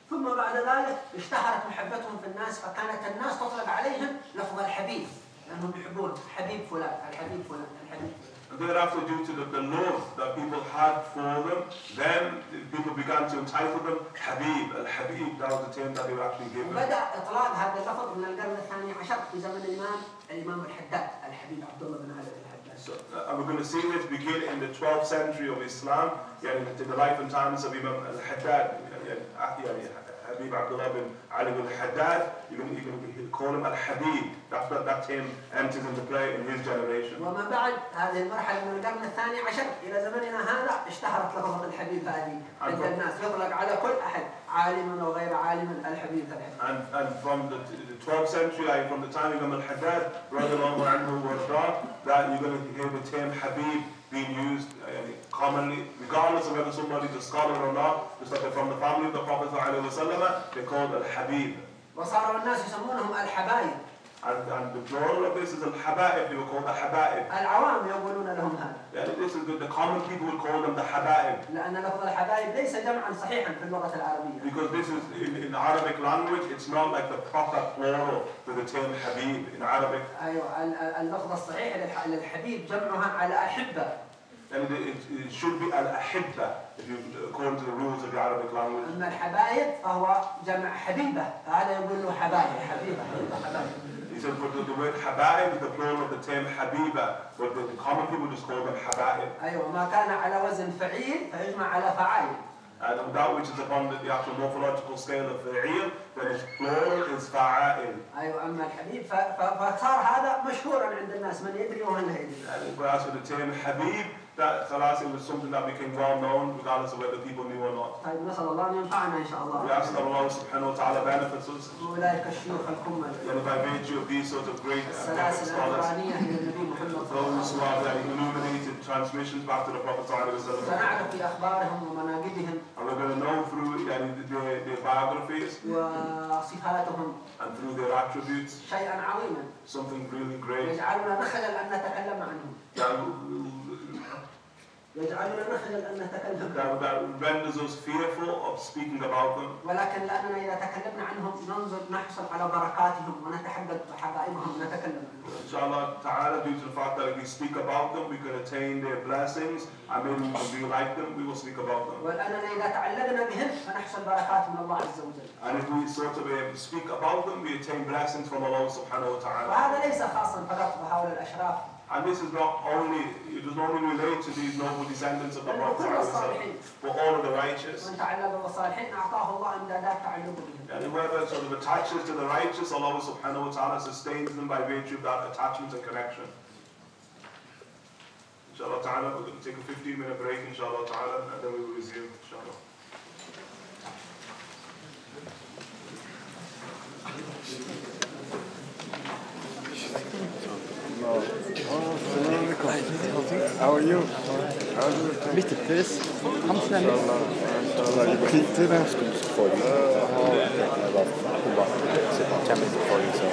ثم بعد ذلك اشتهرت محبتهم في الناس فكانت الناس تطلق عليهم لفظ الحبيب لانهم يحبون حبيب فلان الحبيب فلان الحبيب فلان And thereafter, due to the, the love that people had for them, then people began to entitle them Habib, Al Habib. That was the term that they were actually given. وبدا اطلاق هذا اللفظ من القرن الثاني عشر في زمن الامام الامام الحداد الحبيب عبد الله بن علي الحداد So, uh, and we're going to see this begin in the 12th century of Islam, yeah, in the, the life and times of Imam al-Haddad, yeah, yeah, yeah, Habib Abdullah bin Ali bin going, to, you're going to call him al-Habib. That's what that term enters into play in his generation. وما بعد هذه المرحله من القرن الثاني عشر إلى زمننا هذا اشتهرت لفظه الحبيب هذه عند الناس يطلق على كل احد عالما أو غير عالم الحبيب الحبيب And, and from the, the 12th century, like from the time of Imam al-Haddad, radiallahu anhu was that you're going to hear the term Habib being used uh, commonly, regardless of whether somebody's a scholar or not, just like they're from the family of the Prophet ﷺ, they're called al-habib. وصاروا الناس يسمونهم الحبايب And, and the plural of this is al-habaib, they were called the habaib. العوام يقولون لهم هذا this is the, common people call them the habaib. لأن لفظ الحبايب ليس جمعا صحيحا في اللغة العربية Because this is, in, in Arabic language, it's not like the proper plural to the term habib. In Arabic, أيوة ال- ال- اللفظ الصحيح للح- للحبيب جمعها على أحبة and it, it, it should be al-ahibba, if you, according to the rules of the Arabic language. أما الحبايب فهو جمع حبيبة فهذا يقول له حبايب حبيبة حبيبة حبايب Said, but the, the word habaib is the plural of the term habiba, but the, the common people just call them habaib. أيوة ما كان على وزن فعيل فيجمع على فعايل And that which is upon the, the actual morphological scale of fa'il, then its plural is fa'a'il. أيوة أما الحبيب فصار هذا مشهورا عند الناس من يدري ومن لا يدري whereas for the term habib, that khalas, it was something that became well known, regardless of whether people knew or not. طيب نسأل الله أن ينفعنا إن شاء We ask that Allah subhanahu wa ta'ala benefits us. أولئك الشيوخ الكمل And by virtue of these sorts of great scholars, those who have like, illuminated transmissions back to the Prophet sallallahu alaihi wasallam. سنعرف في أخبارهم ومناقبهم And we're going to know through yani, their, their biographies وصفاتهم and through their attributes شيئا عظيما something really great. يجعلنا نخجل أن نتكلم عنهم Renders us fearful of speaking about them. ولكن لأننا إذا تكلمنا عنهم ننظر نحصل على بركاتهم ونتحقق بحقائبهم نتكلم عنهم Inshallah ta'ala, due to the fact that if we speak about them, we can attain their blessings. I mean, if we like them, we will speak about them. ولأننا إذا تعلقنا بهم فنحصل بركات من الله عز وجل And if we sort of um, speak about them, we attain blessings from Allah subhanahu wa ta'ala. وهذا ليس خاصا فقط بهؤلاء الأشراف And this is not only, it does not only relate to these noble descendants of the Prophet, but all of the righteous. And whoever sort of attaches to the righteous, Allah subhanahu wa ta'ala sustains them by virtue of that attachment and connection. Inshallah ta'ala, we're going to take a 15 minute break, inshallah ta'ala, and then we will resume, inshallah. Thank how are you? Lite piss. Han smäller. Inshallah, you skiter i den skogsfolgen. Jag bara, hon bara, sitter kämpigt på det så.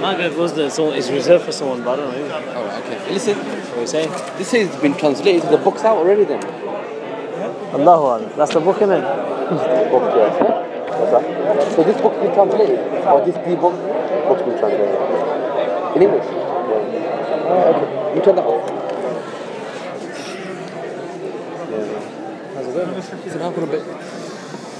Margaret was the so it's reserved for someone, but I don't know. Oh, okay. Listen, What are you saying? this it's been translated. The book's out already then. Allahu Akbar. That's the book, innit? book, yeah. What's that? So this book's been translated? Or this the book? Book's been translated. In English? Yeah. Oh, okay. You turn that off. How's it going? It's an hour and bit.